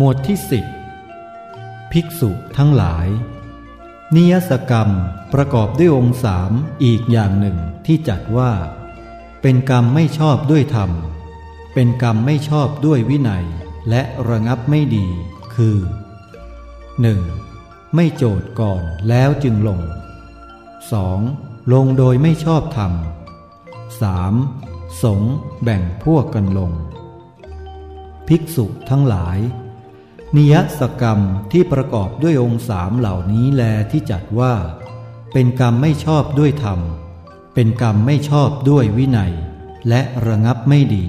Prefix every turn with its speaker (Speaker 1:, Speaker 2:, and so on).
Speaker 1: หมวดที่สิบภิกษุทั้งหลาย นิยสกรรมประกอบด้วยองค์สามอีกอย่างหนึ่งที่จัดว่า เป็นกรรมไม่ชอบด้วยธรรม เป็นกรรมไม่ชอบด้วยวินัย และระงับไม่ดี คือ 1. ไม่โจทย์ก่อนแล้วจึงลง 2. ลงโดยไม่ชอบธรรม 3. สงแบ่งพวกกันลง ภิกษุทั้งหลาย นิยสกรรมที่ประกอบด้วยองค์สามเหล่านี้แลที่จัดว่า เป็นกรรมไม่ชอบด้วยธรรม เป็นกรรมไม่ชอบด้วยวินัย และระงับไม่ดี